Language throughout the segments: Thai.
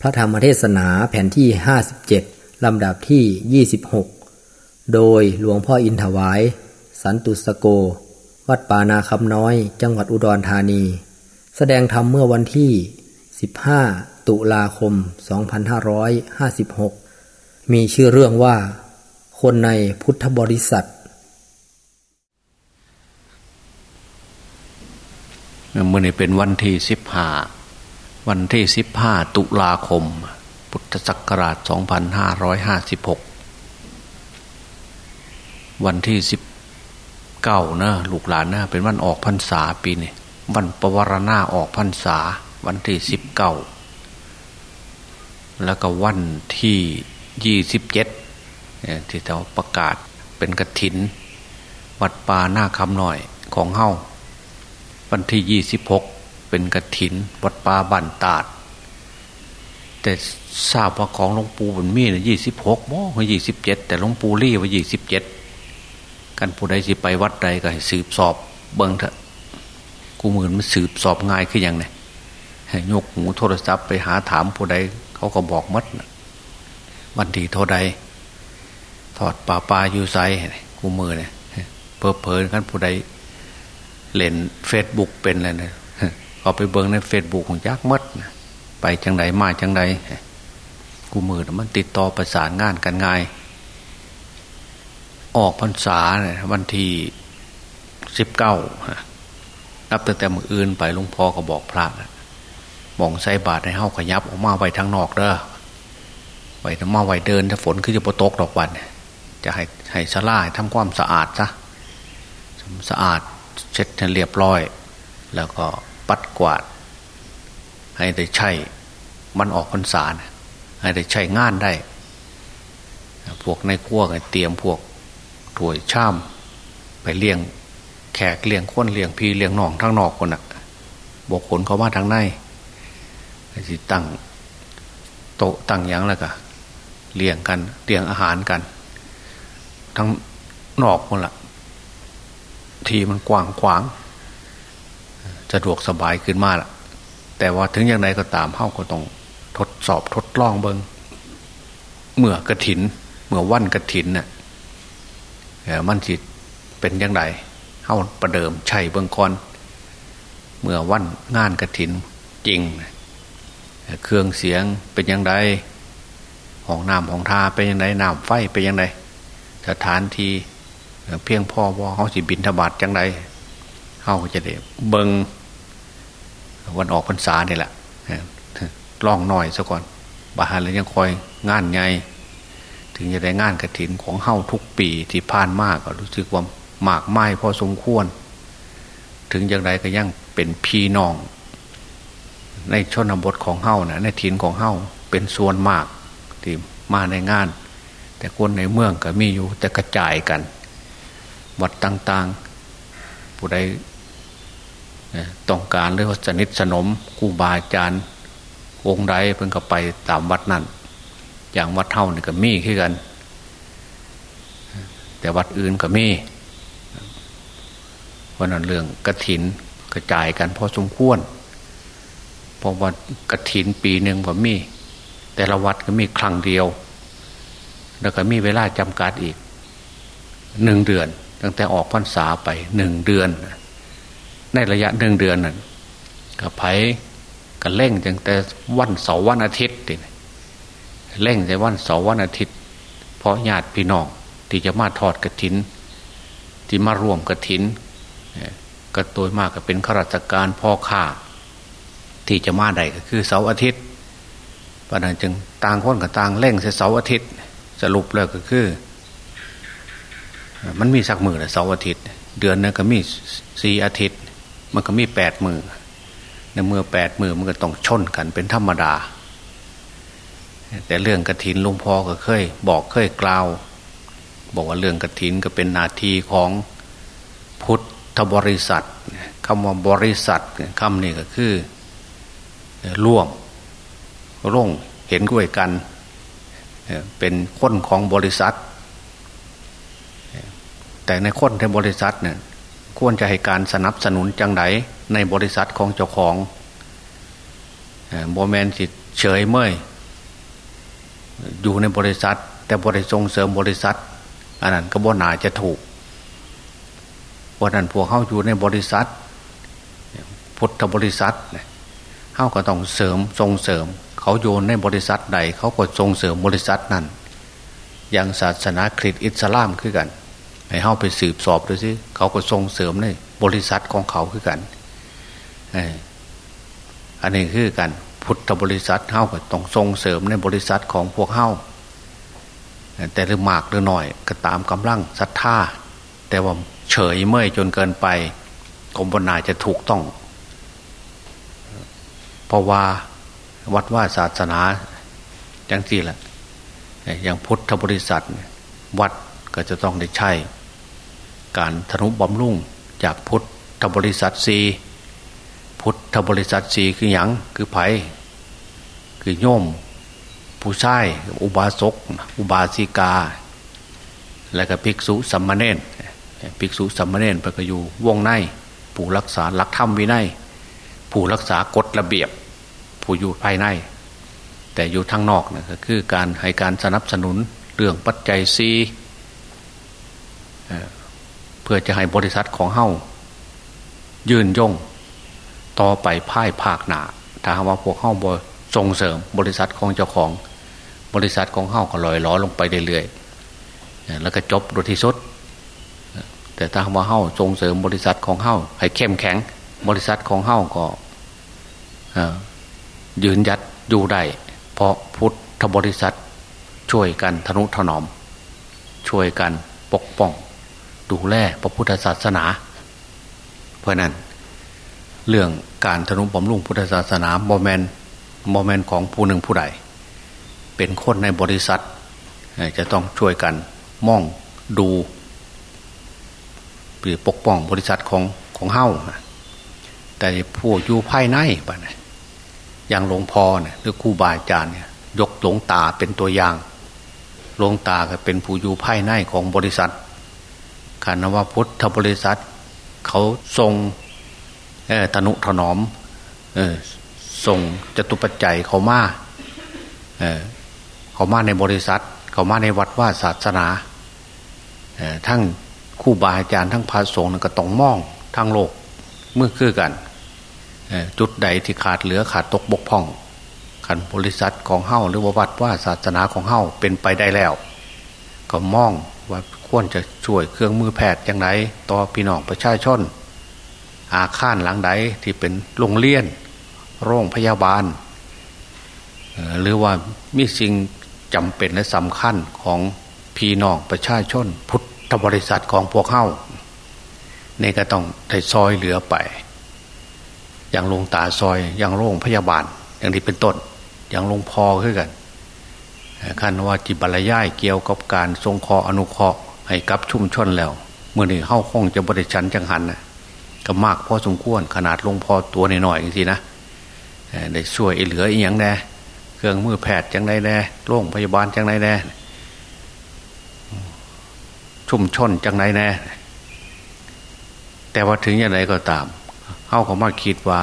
พระธรรมเทศนาแผ่นที่ 57 ลำดับที่ 26 โดยหลวงพ่ออินถวาย สันตุสโก วัดปานาคำน้อย จังหวัดอุดรธานี แสดงธรรมเมื่อวันที่ 15 ตุลาคม 2556 มีชื่อเรื่องว่า คนในพุทธบริษัทเมื่อนี้เป็นวันที่สิบห้า วันที่สิบห้าตุลาคม พุทธศักราชสองพันห้าร้อยห้าสิบหกวันที่สิบเก้านะลูกหลานนะเป็นวันออกพรรษาปีนี้วันปวารณาออกพรรษา วันที่สิบเก้าแล้วก็วันที่ยี่สิบเจ็ดที่เราประกาศเป็นกระถิน วัดป่าหน้าคำหน่อยของเฮ้าวันที่ยี่สิบหก เป็นกระถิน วัดป่าบันตาด แต่ทราบว่าของหลวงปู่บุญมีเนี่ยยี่สิบหกโมยี่สิบเจ็ดแต่หลวงปู่รี่ว่ายี่สิบเจ็ดกันผู้ใดสิไปวัดใดก็ให้สืบสอบเบิ้งเถอะกูเหมือนมันสืบสอบง่ายขึ้นอย่างไงยกหูโทรศัพท์ไปหาถามผู้ใดเขาก็บอกมัดวันที่เท่าใดถอดป่าปลาอยู่ไซกูมือเนี่ยเพอเพลินกันผู้ใดเล่นเฟซบุ๊กเป็นอะไรเนี่ย เอาไปเบิ่งในเฟซบุ๊กของหยังมัดไปจังได๋มาจังได๋กูมือมันติดต่อประสานงานกันง่าย ออกพรรษาเนี่ยวันที่สิบเก้านับตั้งแต่มืออื่นไปหลวงพ่อก็บอกพระมองใส่บาตรให้เฮาขยับออกมาไว้ทางนอกเด้อไว้ทมาไว้เดิน ถ้าฝนขึ้นจะปตกดอกวัน จะให้ให้สลายทำความสะอาดซะสะอาดเช็ดให้เรียบร้อย แล้วก็ ปัดกวาด ให้ได้ใช้มันออกพรรษาให้ได้ใช้งานได้ พวกในขั้วกันเตรียมพวกถ้วยช่ามไปเลี้ยงแขกเลี้ยงคนเลี้ยงพี่เลี้ยงน้องทั้งนอกคนอะบกขนเขามาทางในสิตั้งโต๊ะตั้งยังแล้วก็เลี้ยงกันเลี้ยงอาหารกัน ทั้งนอกคนละทีมันกว้างขวาง สะดวกสบายขึ้นมาละแต่ว่าถึงอย่างไรก็ตามเฮาก็ต้องทดสอบทดลองเบิงเมื่อกระถิน เมื่อวันกระถินเน่ยมันจิตเป็นอย่างไรเฮาประเดิมใช่เบิงก่อน เมื่อวันงานกระถินจริง เครื่องเสียงเป็นอย่างไรห้องน้ำห้องทาเป็นอย่างไรน้ำไฟเป็นอย่างไรสถานที่เพียงพอว่าเขาสิบินธบาตจังไรเขาจะได้เบิง วันออกพรรษาเนี่ยแหละล่องหน่อยซะก่อนบาหารแล้วยังคอยงานไงถึงจะได้งานกระถินของเฮ้าทุกปีที่ผ่านมากก็รู้สึกว่ามากไม้พอสมควร ถึงอย่างไรก็ยังเป็นพี่น้อง ในชนบทของเฮ้านะในถิ่นของเฮ้าเป็นส่วนมากที่มาในงาน แต่คนในเมืองก็มีอยู่แต่กระจายกันวัดต่างๆ ผู้ใด ต้องการหรือว่าสนิทสนมครูบาอาจารย์องค์ใดเพิ่งก็ไปตามวัดนั้นอย่างวัดเท่านี่ก็มีขึ้นกัน แต่วัดอื่นก็มีเพราะนั้นเรื่องกระถินกระจายกันพอสมควรเพราะว่ากระถินปีหนึ่งก็มี แต่ละวัดก็มีครั้งเดียว แล้วก็มีเวลาจำกัดอีกหนึ่งเดือน ตั้งแต่ออกพรรษาไปหนึ่งเดือน ในระยะหนึ่งเดือนนั่นกับไผ่กับเร่งตั้งแต่วันเสาร์วันอาทิตย์เร่งแต่วันเสาร์วันอาทิตย์ เพราะญาติพี่น้องที่จะมาทอดกระถิน ที่มาร่วมกระถินก็โดยมากก็เป็นข้าราชการพ่อข้าที่จะมาได้ก็คือเสาร์อาทิตย์เพราะนั้นจึงต่างคนกับต่างเร่งเสาร์อาทิตย์ สรุปแล้วก็คือ มันมีสักมือละเสาร์อาทิตย์ เดือนนึงก็มีสี่อาทิตย์ มันก็มีแปดมือในเมื่อแปดมือมันก็ต้องชนกันเป็นธรรมดา แต่เรื่องกระถินลุงพ่อก็เคย บอกเคยกล่าว บอกว่าเรื่องกระถินก็เป็นนาทีของพุทธบริษัทคำว่าบริษัทคำนี้ก็คือร่วมร่งเห็นด้วยกัน เป็นคนของบริษัท แต่ในคนในบริษัทเนี่ย ควรจะให้การสนับสนุนจังไดในบริษัทของเจ้าของโบแมนสิเฉยเมยอยู่ในบริษัท แต่บริส่งเสริมบริษัทอันนั้นก็บ่นาจะถูกวันนั้นพวกเข้าอยู่ในบริษัท พุทธบริษัทเขาก็ต้องเสริมส่งเสริม เขาโยนในบริษัทใดเขาก็ส่งเสริมบริษัทนั้นอย่างศาสนาคริสต์อิสลามคือกัน ให้เข้าไปสืบสอบดูสิเขาก็ส่งเสริมในบริษัทของเขาคือกันอันนี้คือกันพุทธบริษัทเข้าก็ต้องส่งเสริมในบริษัทของพวกเข้าแต่หรือมากหรือหน่อยก็ตามกำลังศรัทธาแต่ว่าเฉยเมื่อยจนเกินไปกรมบนาจะถูกต้องเพราะว่าวัดว่าศาสนาจังสี่แหละอย่างพุทธบริษัท วัดก็จะต้องได้ใช้ การธนุบำรุงจากพุทธบริษัทสีพุทธบริษัทสีคืออย่งคือไผ่คือโยม ผู้ชายอุบาสก อุบาสิกา และก็ภิกษุสัมมาเนนภิกษุสัมมาเนนไปก็อยู่วงใน ผู้รักษาหลักธรรมวินัยผู้รักษากฎระเบียบ ผู้อยู่ภายใน แต่อยู่ทางนอกนะก็คือการให้การสนับสนุนเรื่องปัจจัยซี เพื่อจะให้บริษัทของเฮ้ายืนยงต่อไปพ่ายภาคหนาถ้าว่าพวกเฮ้าบส่งเสริมบริษัทของเจ้าของ บริษัทของเฮ้าก็ลอยล้อลงไปเรื่อยๆแล้วก็จบโดยที่สุด แต่ถ้าว่าเฮ้าส่งเสริมบริษัทของเฮ้าให้เข้มแข็ง บริษัทของเฮ้าก็ยืนยัดอยู่ได้เพราะพุทธบริษัทช่วยกันทนุถนอม ช่วยกันปกป้อง ดูแลพระพุทธศาสนา เพราะนั้น เรื่องการทนุบำรุงพุทธศาสนาบ่แม่นบ่แม่นของผู้หนึ่งผู้ใด เป็นคนในบริษัท จะต้องช่วยกันมองดูหรือปกป้องบริษัทของของเฮ้าแต่ผู้อยู่ภายในปะเนี่ยอย่างหลวงพ่อเนี่ยหรือครูบาอาจารย์เนี่ยยกหลวงตาเป็นตัวอย่างหลวงตาก็เป็นผู้อยู่ภายในของบริษัท คานวพุทธบริษัท เขาทรงตนุถนอมส่งจตุปัจจัยเขามาเขามาในบริษัท เขามาในวัดว่าศาสนาทั้งคู่บาอาจารย์ทั้งพระสงฆ์ก็ต้องมองทั้งโลกเมื่อคือกันจุดใดที่ขาดเหลือขาดตกบกพร่องขันบริษัทของเฮ้าหรือว่าวัดว่าศาสนาของเฮ้าเป็นไปได้แล้ว ก็มองว่า ควรจะช่วยเครื่องมือแพทย์อย่างไรต่อพี่น้องประชาชน อาคารหลังใดที่เป็นโรงเรียน โรงพยาบาล หรือว่ามีสิ่งจำเป็นและสำคัญของพี่น้องประชาชน พุทธบริษัทของพวกเข้านี่ก็ต้องได้ซอยเหลือไป อย่างลงตาซอยอย่างโรงพยาบาล อย่างที่เป็นต้น อย่างลงพอขึ้นกันคันว่าจิบรยายเกี่ยวกับการทรงคออนุเคราะห์ ให้กับชุ่มชนแล้วเมื่อนี้เข้าคงจะบริชันจังหันนะก็มากพอสมควรขนาดลงพอตัวหน่อยๆอย่างนี้นะได้ช่วยเหลืออีกอย่างแน่เครื่องมือแพทย์จังไรแน่โรงพยาบาลจังไรแน่ชุ่มชนจังไรแน่แต่ว่าถึงอย่างไรก็ตามเข้าก็มาคิดว่า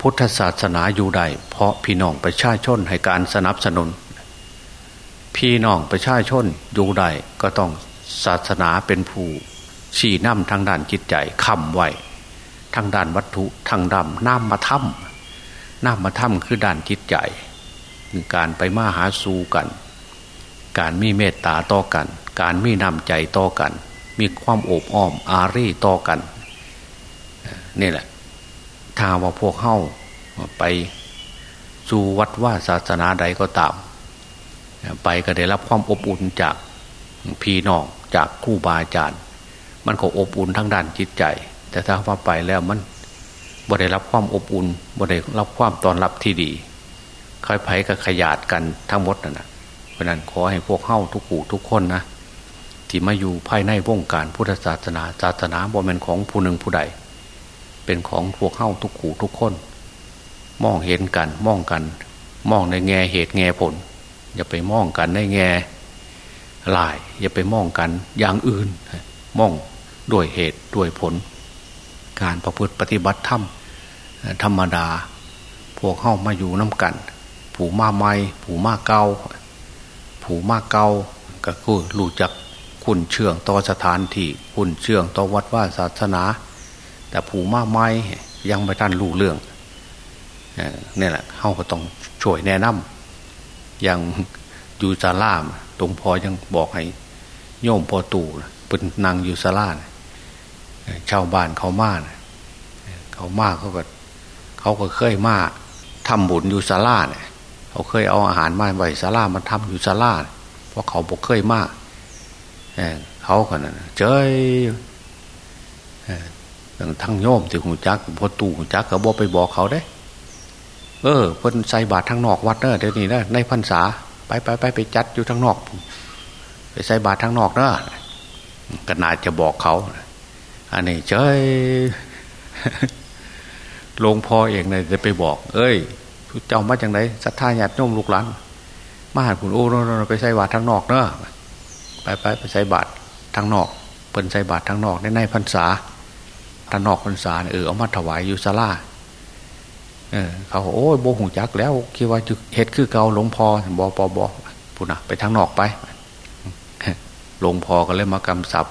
พุทธศาสนาอยู่ใดเพราะพี่น้องประชาชนให้การสนับสนุน พี่น้องประชาชนอยู่ใดก็ต้องศาสนาเป็นผู้ชี้นำทางด้านจิตใจคำไว้ทางด้านวัตถุทางดำน้ำมาถ้ำน้ำมาถ้ำคือด้านจิตใจการไปมาหาสู่กัน การมีเมตตาต่อกัน การมีน้ำใจต่อกัน มีความโอบอ้อมอารีต่อกันนี่แหละถ้าว่าพวกเข้าไปสู่วัดว่าศาสนาใดก็ตาม ไปก็ได้รับความอบอุ่นจากพี่น้องจากครูบาอาจารย์ มันก็อบอุ่นทั้งด้านจิตใจ แต่ถ้าว่าไปแล้วมันบ่ได้รับความอบอุ่นบ่ได้รับความตอนรับที่ดีค่อยไผ่กับขยาดกันทั้งหมดนั่นนะเพราะนั้นขอให้พวกเข้าทุกผู้ทุกคนนะที่มาอยู่ภายในวงการพุทธศาสนาศาสนาบ่เป็นของผู้หนึ่งผู้ใด เป็นของพวกเข้าทุกผู้ทุกคน มองเห็นกันมองกัน มองในแง่เหตุแง่ผล อย่าไปมองกันในแง่ลาย อย่าไปมองกันอย่างอื่น มองด้วยเหตุด้วยผล การประพฤติปฏิบัติธรรมธรรมดา พวกเข้ามาอยู่น้ากัน ผูมาไม่ผูมาเกาผูมาเกาก็คือรู้จักคุณเชื่องต่อสถานที่คุณเชื่องต่อวัดว่าศาสนา แต่ผูมาไม่ยังไม่ทันรู้เรื่องเนี่ยแหละเขาก็ต้องช่วยแนะนำ อย่างอยู่ซาลามตรงพอยังบอกให้ โยมพอตู่เป็นนางอยู่ซาลาชาวบ้านเขามาเขามาเขาก็เขาก็เคยมาทำบุญอยู่ซาลาเนี่ยเขาเคยเอาอาหารมาไว้ซาลามาทำอยู่ซาลาเพราะเขาบอกเคยมาเขาคนนั้นเจ้ยทั้งโยมที่หูจักพอตู่หูจักก็บอกไปบอกเขาได้ เออเพิ่นใส่บาตรทางนอกวัดเนอะเดี๋ยวนี้นะในพรรษาไปไปไปไปจัดอยู่ทางนอก ไปใส่บาตรทางนอกเนอะก็น่าจะบอกเขา อันนี้เจ้ยหลวงพ่อเองเนี่ยจะไปบอก เอ้ยเจ้ามาจากไหนศรัทธาญาติโยมลูกหลานมาหาคุณโอ้ไปใส่บาตรทางนอกเนอะไปไปไปใส่บาตรทางนอกเปิ้นใส่บาตรทางนอกในในพรรษาทางนอกพรรษาเออเอามาถวายอยู่ศาลา เออเขาโอ้ยโบหูจักแล้วคิดว่าเฮ็ดคือเกาหลวงพ่อบอปอบอพูนะไปทางนอกไปหลวงพ่อก็เลยมากำสับ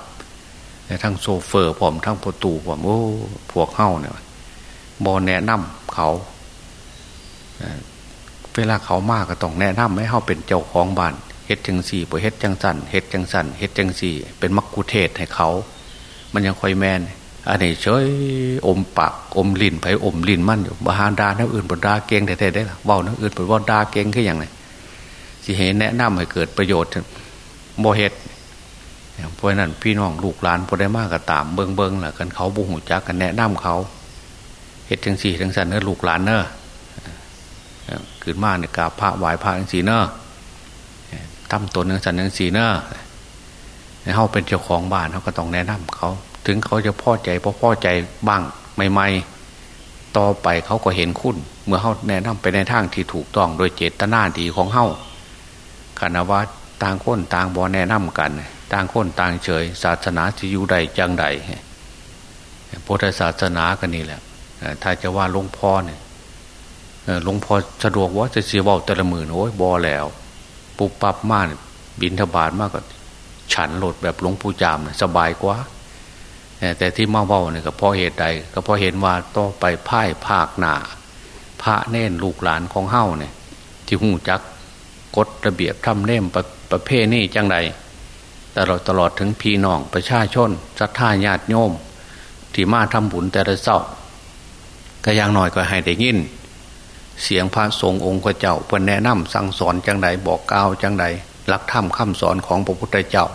ทั้งโซเฟอร์ผมทั้งประตูผมโอ้พวกเข้าเนี่ยบอแนะนำเขาเวลาเขามากก็ต้องแนะนำให้เขาเป็นเจ้าของบ้านเฮ็ดจังสี่ปเฮ็ดจังสันเฮ็ดจังสันเฮ็ดจังสี่ เป็นมักกุเทศให้เขา มันยังคอยแมน อันนี้เฉยอมปากอมลิ้นไปอมลิ้นมั่นอยู่บาฮาดาน้อื่นบดาเก่งแท้ๆได้ละเว้าน้อื่นบดาเก่งคืออย่างไรสิเห็นแนะนำให้เกิดประโยชน์โมเหตุเพราะนั้นพี่น้องลูกหลานพอได้มากก็ตามเบิงเบิงแหละกันเขาบุหูจักกันแนะนำเขาเหตุจังสี่จังสันเนื้อลูกหลานเนอขึ้นมาเนี่ยกราบพระไหว้พระจังสี่เนอทำตัวเนื้อสันจังสี่เนอะเขาเป็นเจ้าของบ้านเขาก็ต้องแนะนำเขา ถึงเขาจะพอใจพอพอใจบ้างใหม่ๆต่อไปเขาก็เห็นคุณ เมื่อเขาแนะนำไปในทางที่ถูกต้องโดยเจตนาดีของเขาคณะว่าต่างคนต่างบอแนะนำกัน ต่างคนต่างเฉย ศาสนาจะอยู่ใดจังใดพุทธศาสนากันนี่แหละถ้าจะว่าหลวงพ่อเนี่ยหลวงพ่อสะดวกว่าจะเสียเบาแต่ละหมื่นโอ้ยบอแล้ว ปุบปับมากบินทบาทมากกว่าฉันโหลดแบบหลวงปู่จามสบายกว่า แต่ที่มาเบ้าเนี่ยก็เพราะเหตุใดก็เพราะเห็นว่าต่องไปพ่ายภาคหนาพระเน่นลูกหลานของเฮ้าเนี่ย ที่หูจักกฎระเบียบทำเน่มประประเภทนี้จังใดตลอดตลอดถึงพี่น้องประชาชนศรัทธาญาติโยม ที่มาทำบุญแต่ละเศร้าก็ยังหน่อยก็ให้ได้ยิน เสียงพระสงฆ์องค์พระเจ้าเพื่อแนะนำสั่งสอนจังใดบอกกล่าวจังใดหลักธรรมคำสอนของพระพุทธเจ้า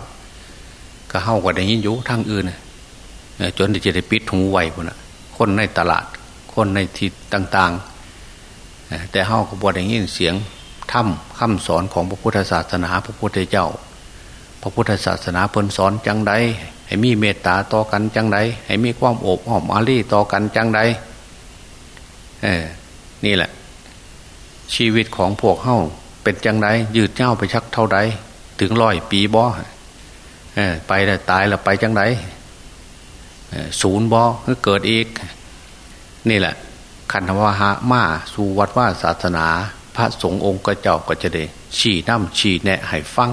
ก็เฮ้าก็ได้ยินอยู่ทางอื่น จนจะได้ปิดหูไวคนนะคนในตลาด คนในที่ต่างๆ แต่เฮาก็บวได้ยินเสียงถ้ำคำสอนของพระพุทธศาสนา พระพุทธเจ้า พระพุทธศาสนาเพิ่นสอนจังใดให้มีเมตตาต่อกันจังใดให้มีความโอบอ้อมอารีต่อกันจังใดเออนี่แหละ ชีวิตของพวกเฮาเป็นจังใดยืดเจ้าไปชักเท่าใดถึงร้อยปีบ่เออไปแล้วตายแล้วไปจังใด ศูนย์บอคือเกิดอีก นี่แหละขันธวาหะมาสู่วัดว่าศาสนา พระสงฆ์องค์กเจ้าก็จะได้ชี้น้ำชี้แนะให้ฟัง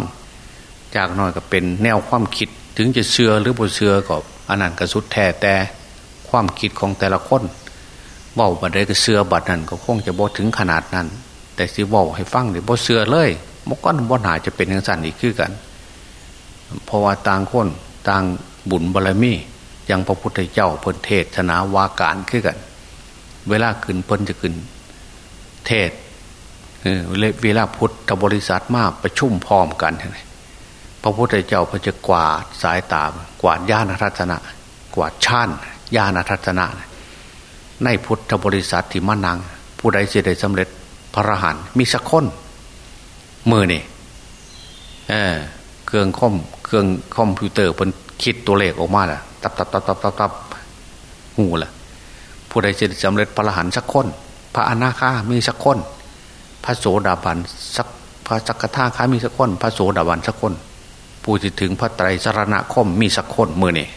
จากน้อยก็เป็นแนวความคิดถึงจะเชื่อหรือบ่เชื่อก็อันนั้นก็สุดแท้แต่ความคิดของแต่ละคนเบาบัดได้ก็เชื่อบัดนั้นก็คงจะบ่ถึงขนาดนั้น แต่สิเบาให้ฟังเดี๋ยบ่เชื่อเลยมก้อนบ่หนาจะเป็นอย่างสันอีกคือกัน เพราะว่าต่างคนต่างบุญบารมี ยังพระพุทธเจ้าเพิ่นเทศนาวาการขึ้นกัน เวลาขึ้นเพิ่นจะขึ้น เทศเวลาพุทธบริษัทมากประชุมพร้อมกันพระพุทธเจ้าพระจะกวาดสายตากวาดญาณทัศนะ กวาดชาญญาณทัศนะ ในพุทธบริษัทที่มานัง ผู้ใดจะได้สำเร็จพระรหันมีสักคนมือนี่เครื่องคอมเครื่องคอมพิวเตอร์เพิ่นคิดตัวเลขออกมาแหละ ตับตับตับตับตับตับหูละผู้ใดจะสำเร็จพระรหันต์สักคน พระอนาคามีสักคน พระโสดาบันสักพระสักทาคามีสักคน พระโสดาบันสักคน ผู้จะถึงพระไตรสรณคมมีสักคนมือนี่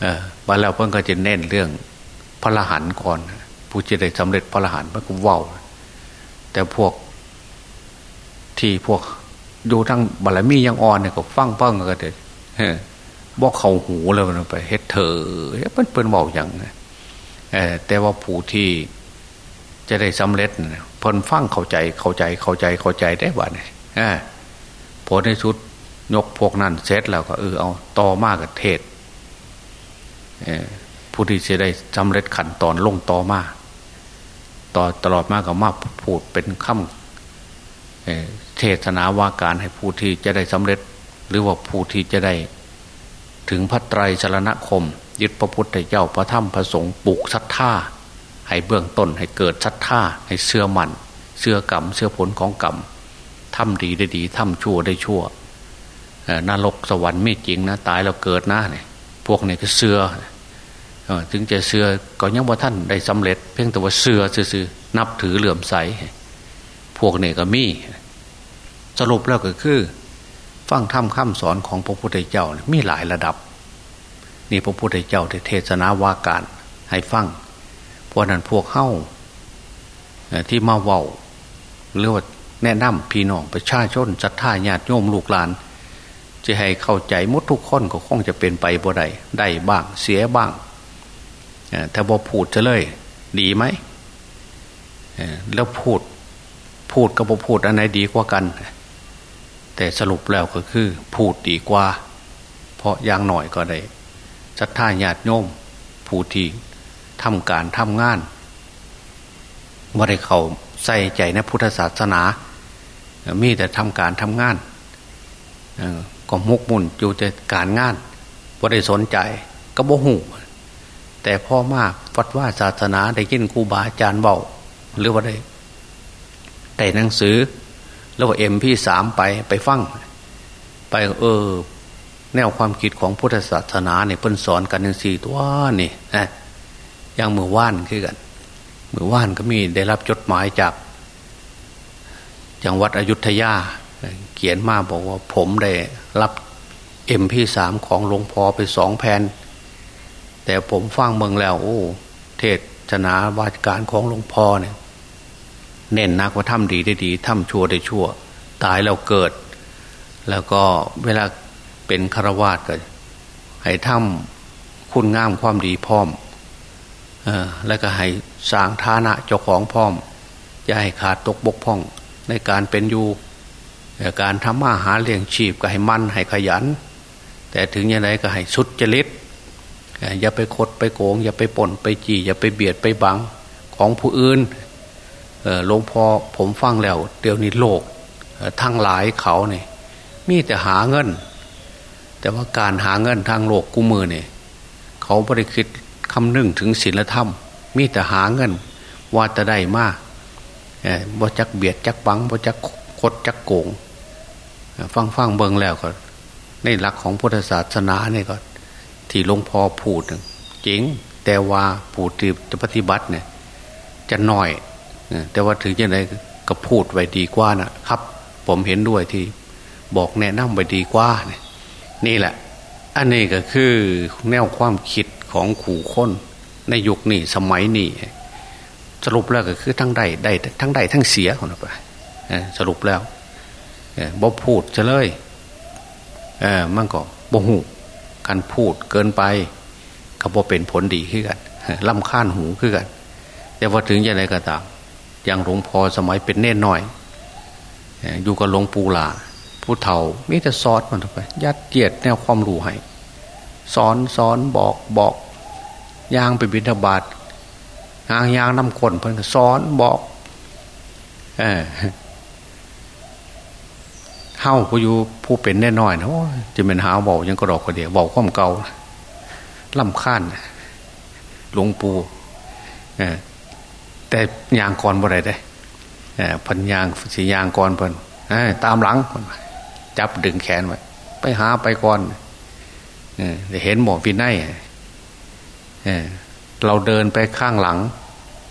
เออมาแล้วเพิ่งก็จะเน้นเรื่องพระรหันต์ก่อน ผู้จะได้สำเร็จพระรหันต์มันก็ว่าวแต่พวกที่พวกดูทั้งบารมียังอ่อนเนี่ยก็ฟังฟังกันเด็ด บอกเขาหูเลยมันไปเฮ็ดเธอเปิ้นเปิ้นบอกอย่างแต่ว่าผู้ที่จะได้สำเร็จเพิ่นฟังเข้าใจเข้าใจเข้าใจเข้าใจได้บ้านี่ผลในชุดยกพวกนั้นเสร็จแล้วก็เออเอาต่อมากกับเทศผู้ที่จะได้สำเร็จขันตอนลงต่อมาต่อตลอดมากกับมาพูดเป็นคำเทศนาว่าการให้ผู้ที่จะได้สำเร็จ หรือว่าผู้ที่จะได้ ถึงพระไตรสรณคม ยึดพระพุทธเจ้าพระธรรมพระสงฆ์ปลูกศรัทธาให้เบื้องต้นให้เกิดศรัทธาให้เชื่อมันเชื่อกรรมเชื่อผลของกรรมทำดีได้ดีทำชั่วได้ชั่วนรกสวรรค์ไม่จริงนะตายแล้วเกิดนะเนี่ยพวกนี้ก็เชื่อถึงจะเชื่อก็ยังว่าท่านได้สำเร็จ เพียงแต่ว่าเชื่อซื่อนับถือเหลื่อมใส พวกนี้ก็มี สรุปแล้วก็คือ ฟังธรรมคำสอนของพระพุทธเจ้ามีหลายระดับ นี่พระพุทธเจ้าเทศนาว่าการให้ฟังเพราะนั้นพวกเข้าที่มาเว้าหรือว่าแนะนำพี่น้องประชาชนศรัทธาญาติโยมลูกหลาน จะให้เข้าใจมุดทุกคนก็คงจะเป็นไปบ่ได้ได้บ้างเสียบ้างถ้าบอพูดจะเลย ดีไหมแล้วพูดพูดกับบอพูดอันไหนดีกว่ากัน แต่สรุปแล้วก็คือ พูดดีกว่า เพราะอย่างหน่อยก็ได้ศรัทธาญาติโยมผู้ที่ทำการทำงานว่าได้เขาใส่ใจในพุทธศาสนา มีแต่ทำการทำงานก็มุกมุ่นอยู่แต่การงานว่าได้สนใจก็บ่หูแต่พ่อมากฟัดว่าศาสนาได้ยินครูบาอาจารย์เบาหรือว่าได้แต่หนังสือ แล้วเอ็มพี่สามไปไปฟังไปเออ แนวความคิดของพุทธศาสนาเนี่ยเพิ่นสอนกันหนึ่งสี่ตัวนี่นะอย่างมือว่านคือกันมือว่านก็มีได้รับจดหมายจากจังหวัดอยุธยา เขียนมาบอกว่าผมได้รับเอ็มพี่สามของหลวงพ่อไปสองแผ่นแต่ผมฟังเมืองแล้ว โอ้ เทศนา วาการของหลวงพ่อเนี่ย เน้นนักว่าทำดีได้ดีทำชั่วได้ชั่ว ตายแล้วเกิด แล้วก็เวลาเป็นฆราวาสก็ให้ทำคุณงามความดีพร้อมอแล้วก็ให้สร้างฐานะเจ้าของพร้อมอย่าให้ขาดตกบกพร่องในการเป็นอยู่การทำมาหาเลี้ยงชีพก็ให้มั่นให้ขยัน แต่ถึงยังไงก็ให้สุดจริตอย่าไปคดไปโกง อย่าไปป่นไปจีอย่าไปเบียดไปบังของผู้อื่น หลวงพ่อผมฟังแล้ว เดี๋ยวนี้โลกทั้งหลายเขาเนี่ยมีแต่หาเงิน แต่ว่าการหาเงินทางโลกกูมือเนี่ยเขาบริคิดคำนึงถึงศีลธรรม มีแต่หาเงิน ว่าจะได้มากบ่จักเบียดจักบังบ่จักคดจักโกง ฟังฟังเบิงแล้วก็ ในหลักของพุทธศาสนาเนี่ยก็ ที่หลวงพ่อพูดจริงแต่ว่าผู้ที่จะปฏิบัติเนี่ย จะน้อย แต่ว่าถึงยังไงก็พูดไว้ดีกว่านะครับ ผมเห็นด้วยที่บอกแนะนำไว้ดีกว่านี่นี่แหละ อันนี้ก็คือแนวความคิดของขู่ค้น ในยุคนี้สมัยนี้สรุปแล้วก็คือทั้งได้ได้ทั้งได้ทั้งเสียของเราไปสรุปแล้วบ่พูดจะเลยเออมันก็บ่หูการพูดเกินไปก็บอเป็นผลดีขึ้นกันล่ำค้านหูขึ้นกัน แต่ว่าถึงยังไงก็ตาม อย่างหลวงพ่อสมัยเป็นเน่นหน่อย อยู่กับหลวงปู่ลาผู้เฒ่ามิแต่ซอสมันไปยัดเยียดแนวความรู้ให้สอนสอนบอกบอกยางไปบิณฑบาตยางยางน้ำคนเพิ่นสอนบอก เออเฮ้าผู้อยู่ผู้เป็นแน่นอนนะจะเป็นหาเบายังกระดอกกระเดียเบาความเก่าล่ำค้านหลวงปู่ แต่ยางก่อนบ่ได้ได้พันยางสียางก่อนเพิ่นตามหลัง จับดึงแขนไว้ไปหาไปก่อนเห็นหมอฟินไนเราเดินไปข้างหลัง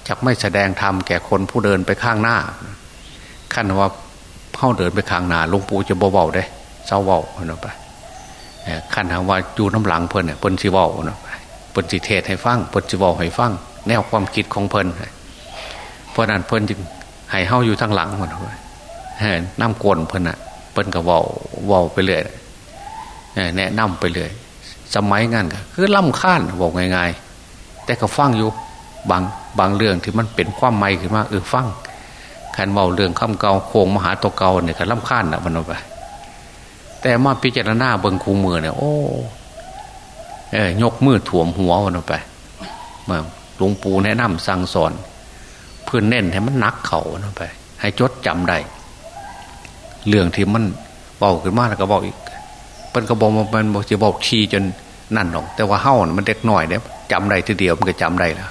จะไม่แสดงธรรมแก่คนผู้เดินไปข้างหน้าขั้นว่าเข้าเดินไปข้างหน้าลุงปู่จะเบาๆได้เศร้าเบาเนาะไปขั้นหาว่าอยู่น้ำหลังเพิ่นเนี่ยเพิ่นสิเบาเนาะเพิ่นสิเทศให้ฟังเพิ่นสิเบาให้ฟังแนวความคิดของเพิ่น เพราะนั้นเพิ่นจึงให้เฮาอยู่ทางหลังมันเลยน้ำกวนเพิ่นอะเพิ่นก็เว้าเว้าไปเรื่อยแนะนำไปเลยสมัยงั้นก็คือล่ำค้านบอกง่ายๆแต่ก็ฟังอยู่บางบางเรื่องที่มันเป็นความไม่ขึ้นมาเออฟังคันเว้าเรื่องคำเก่าโคงมหาตัวเก่าเนี่ยก็ล่ำค้านอะมันเอาไป แต่มาพิจารณาเบิงคูมือเนี่ยโอ้เออยกมือถ่วมหัวมันเอาไปมาหลวงปู่แนะนำสั่งสอน เพื่อนเน้นให้มันนักเขาเอาไป ให้จดจำได้เรื่องที่มันเบาขึ้นมาแล้วก็บอกอีกเปิ้นก็บอกมันบอกจะบอกชี้จนนั่นหรอก แต่ว่าเฮ้ามันเด็กหน่อยเนี่ยจำได้ทีเดียวมันก็จำได้แล้ว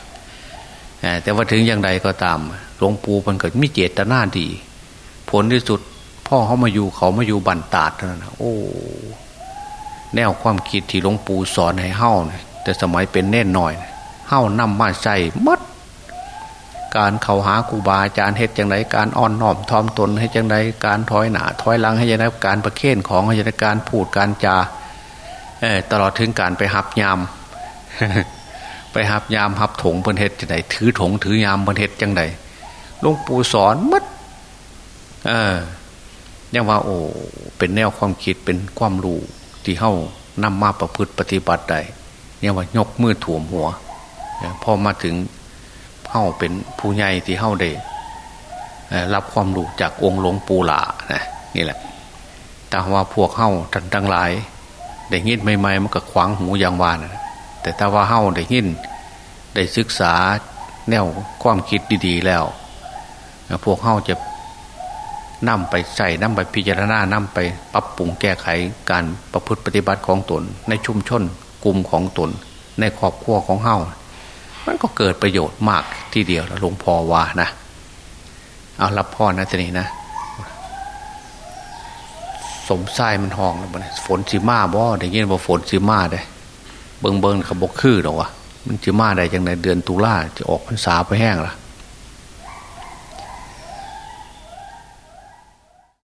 แต่ว่าถึงอย่างใดก็ตามหลวงปู่มันเกิดมีเจตนาดี ผลที่สุด พ่อเขามาอยู่เขามาอยู่บันตาดนั่นนะโอ้แนวความคิดที่หลวงปู่สอนให้เฮ้าเนี่ยแต่สมัยเป็นเน่นหน่อยเฮ้านำมาใส่มัด การเขาหาครูบาอาจารย์เฮ็ดจังไรการอ่อนน้อมทอมตนให้จังไรการถอยหนาถอยหลังให้จังไรการประเคนของให้จังไรการพูดการจาตลอดถึงการไปหับยามไปหับยามหับถงบนเฮ็ดจังไรถือถงถือยามบนเฮ็ดจังไรหลวงปู่สอนมัดเออยังว่า โอ้เป็นแนวความคิดเป็นความรู้ที่เข้านำมาประพฤติปฏิบัติได้เนี่ยว่ายกมือถ่วมหัวพอมาถึง เฮ้าเป็นผู้ใหญ่ที่เฮ้าได้รับความรู้จากองค์หลวงปู่หลานะนี่แหละแต่ว่าพวกเฮ้าทันทั้งหลายได้ยินใหม่ๆมันก็ขวางหูอย่างวานะแต่ถ้าว่าเฮ้าได้ยินได้ศึกษาแนวความคิดดี ๆ แล้ว พวกเฮ้าจะนำไปใส่นำไปพิจารณานำไปปรับปรุงแก้ไขการประพฤติปฏิบัติของตน ในชุมชนกลุ่มของตน ในครอบครัวของเฮ้า มันก็เกิดประโยชน์มากทีเดียวหลวงพ่อว่านะ เอารับพ่อนะทีนี้นะ สมไส้มันห้องแล้วฝนสีมาบ่ได้ยินว่าฝนสีมาได้เบิงเบิงขับบกคือหรอวะมันสีมาได้ยังในเดือนตุลาจะออกพรรษาไปแห้งละ